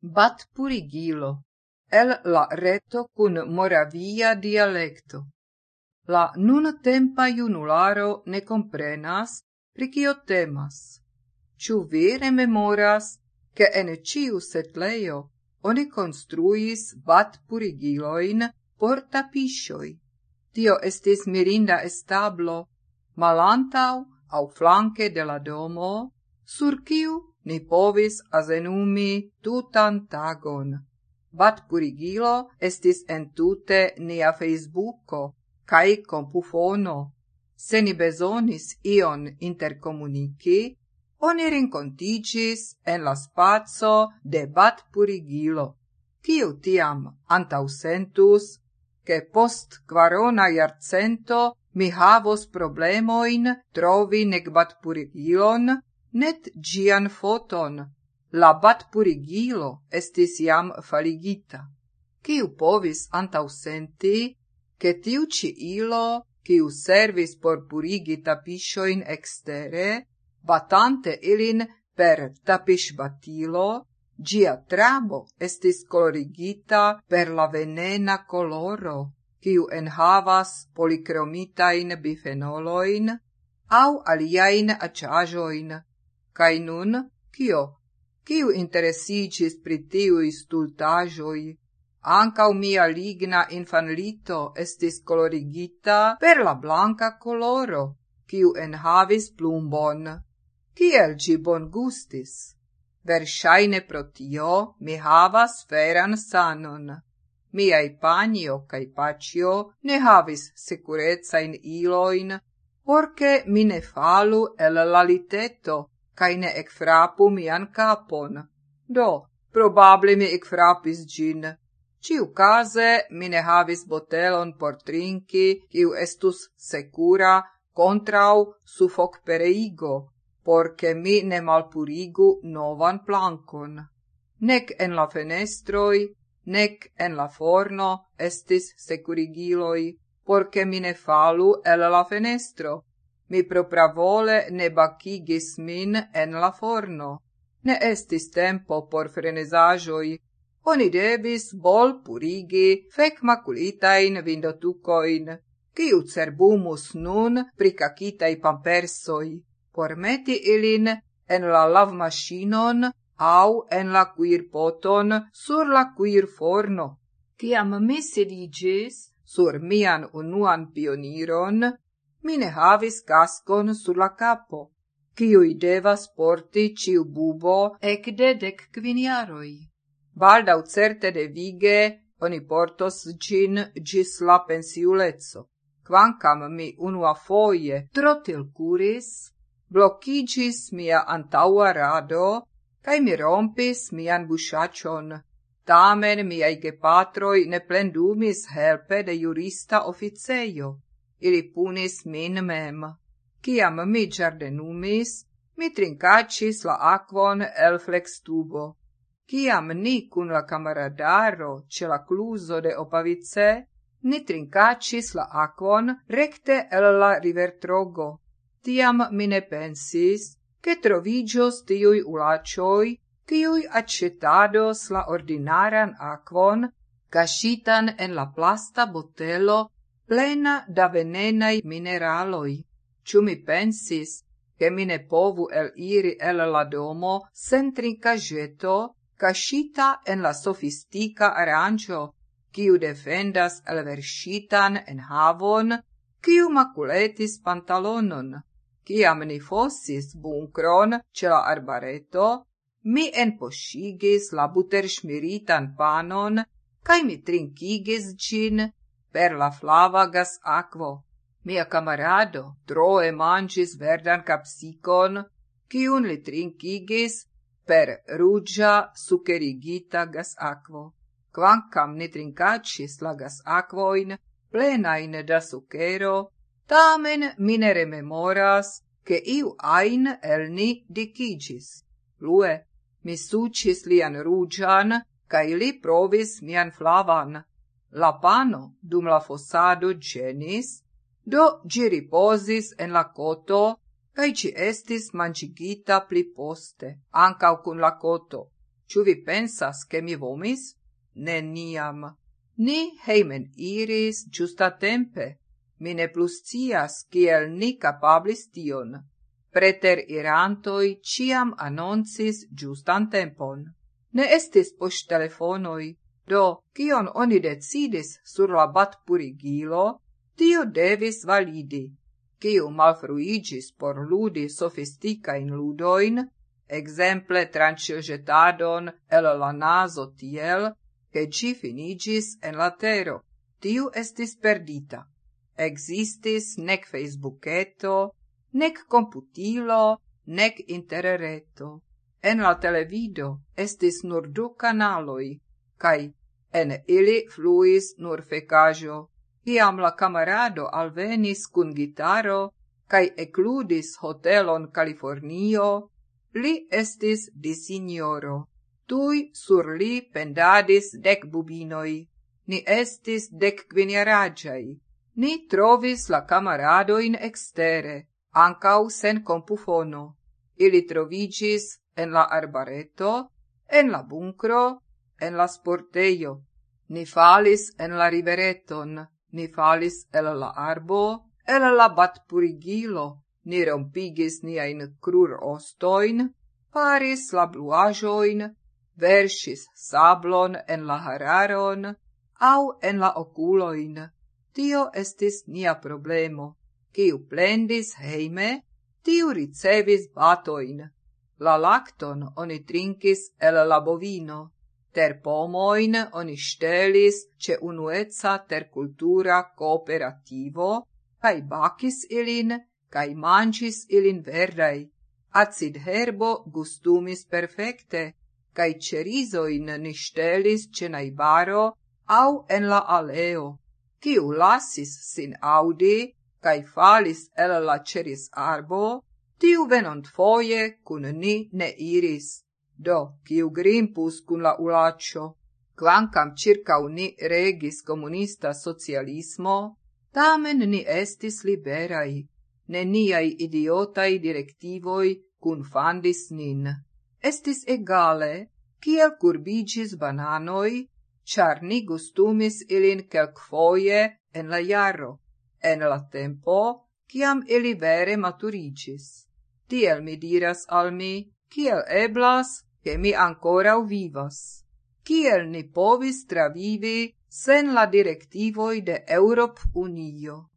bat purigilo, el la reto cun moravia dialecto. La nun tempa junularo ne comprenas pricio temas. Ciu vi memoras ke en ciu setleio oni construis bat purigiloin por tapiŝoj. Tio estis mirinda establo, malantau au flanke de la domo, sur ciu ni povis azenumi tutan tagon. Batpurigilo estis en tute nia Facebooko kaj compufono. Se ni bezonis ion intercomunici, oni rincontigis en la spazio de Batpurigilo, Ciu tiam antausentus, che post quarona iarcento mi havos problemoin trovi nec Batpurigilon, net gian foton, la bat purigilo estis iam faligita, Ciu povis antausenti, che tiu ci ilo, ciu servis por purigi tapishoin extere, batante ilin per tapisbatilo, Gia trabo estis colorigita per la venena coloro, ciu enhavas policromitain bifenoloin au aliain aciajoin, Kaj nun, kio? Kiu interesiĝis pri tiui stultajoi? Ancau mia ligna infanlito estis colorigita per la blanca coloro, kiu enhavis plumbon. Kiel bon gustis? Versaine pro tio mi havas feran sanon. Miai panio cae pacio ne havis securezain iloin, porce mi ne falu el la liteto, cae ne ecfrapu mian capon. Do, probable mi ecfrapis gin. Ciu case mi ne havis botelon por trinki, ciu estus secura contrau sufoc pereigo, porce mi ne malpurigu novan plancon. Nec en la fenestroi, nec en la forno estis securigiloi, porce mi ne falu el la fenestro, Mi propravole ne bacigis min en la forno. Ne estis tempo por frenesajoi. Oni devis bol purigi fek maculitain vindotucoin. Ciu cerbumus nun prikakitaj pampersoj, por meti ilin en la lavmaŝinon au en la cuirpoton sur la cuirforno. Ciam mi sedigis sur mian unuan pioniron, mi ne havis cascon sur la capo, ciui devas porti ciu bubo ecde dec quiniaroi. Baldau certe de vige oni portos gin gis la pensiulezzo. Quancam mi unua foie trotil curis, blocigis mia antaua rado, cae mi rompis mian busciacion. Tamen miei gepatroi ne plendumis helpe de jurista officeio ili punis min mem. Ciam mi giardenumis, mi trincacis la aquon el flextubo. Ciam ni cun la camaradaro ce la cluso de Opavice, ni trincacis la aquon recte el la rivertrogo. Tiam mi ne pensis, che trovigios tiui ulacioi, ciui accetados la ordinaran aquon, cascitan en la plasta botelo plena da venenai mineraloi. Ciu mi pensis, che mi ne povu el iri el la domo sen trincageto, cascita en la sofistica arancio, kiu defendas el versitan en havon, kiu maculetis pantalonon. Ciam ni fossis buncron ce la arbareto, mi enposigis la buter shmiritan panon, cae mi trincigis gin per la flava gas aquo. Mia camarado troe mangis verdan capsicon, ciun li trincigis per rugia sucerigita gas aquo. Quancam ne trincacis la gas aquoin, plenain da sucero, tamen mine rememoras, che iu ain el ni dicigis. Lue, mi sucis lian rugian, cae li provis mian flavan, La pano dum la fossado genis, do gi riposis en la coto, cae ci estis mancigita pli poste, ancau cun la coto. Ciu vi pensas che mi vomis? Neniam. Ni heimen iris giusta tempe. Mi ne plus cias kiel ni capablis tion. Preter irantoi ciam annoncis giustan tempon. Ne estis post telefonoi, Do, kion oni decidis sur la bat purigilo, tio devis validi. Kiu malfruigis por ludi sofisticain ludoin, exemple tranciogetadon el la naso tiel, che ci finigis en latero, tiu estis perdita. Existis nec Facebooketo, nec computilo, nec interreto. En la televido estis nur du canaloi, cae En ili fluis nur fecajo. Iam la camarado alvenis cun gitaro cae ecludis hotelon Californio, li estis disignoro. Tui sur li pendadis dec bubinoi. Ni estis dec quiniaragiai. Ni trovis la camarado in extere, ancau sen compufono. Ili trovigis en la arbareto, en la buncro, en la sporteio, ni falis en la rivereton, ni falis el la arbo, el la batpurigilo, ni rompigis niain crur ostoin, paris la bluajoin, versis sablon en la hararon, au en la oculoin. Tio estis nia problemo. Ciu plendis heime, tiu ricevis batoin. La lacton oni trinkis el la bovino. Terpomoin oni stelis ce unueca tercultura cooperativo, cae bacis ilin, cae mancis ilin verdai. Acid herbo gustumis perfecte, cae cerisoin ni stelis ce naibaro au en la aleo, Ciu lasis sin audi, cae falis el la ceris arbo, tiu venont foie cun ni ne iris do, kiu grimpus cun la ulaccio, quancam circa uni regis comunista socialismo, tamen ni estis liberai, neniai idiotai directivoi cun fandis nin. Estis egale, kiel curbigis bananoi, char ni gustumis ilin quelcfoie en la jarro, en la tempo, ciam ili vere maturigis. Tiel mi diras al mi, kiel eblas, che mi ancora vivas. Kiel ni povis travivi sen la directivoi de Europ Unio?